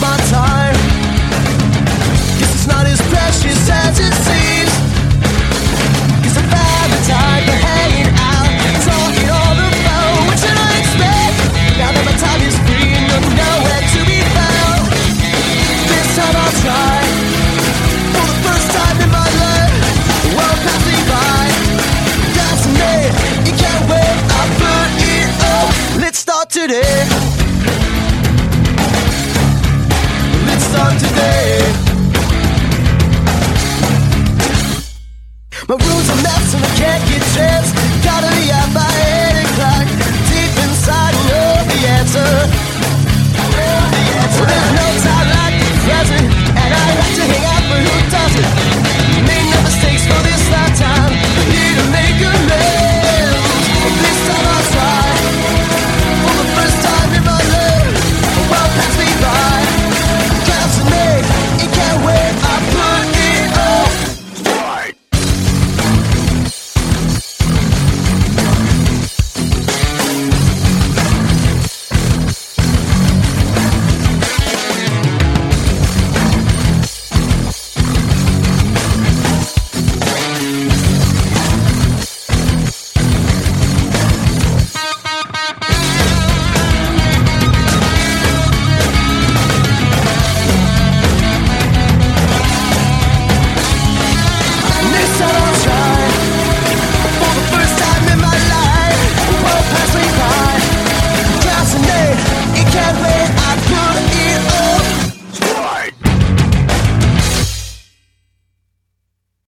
my time. My rules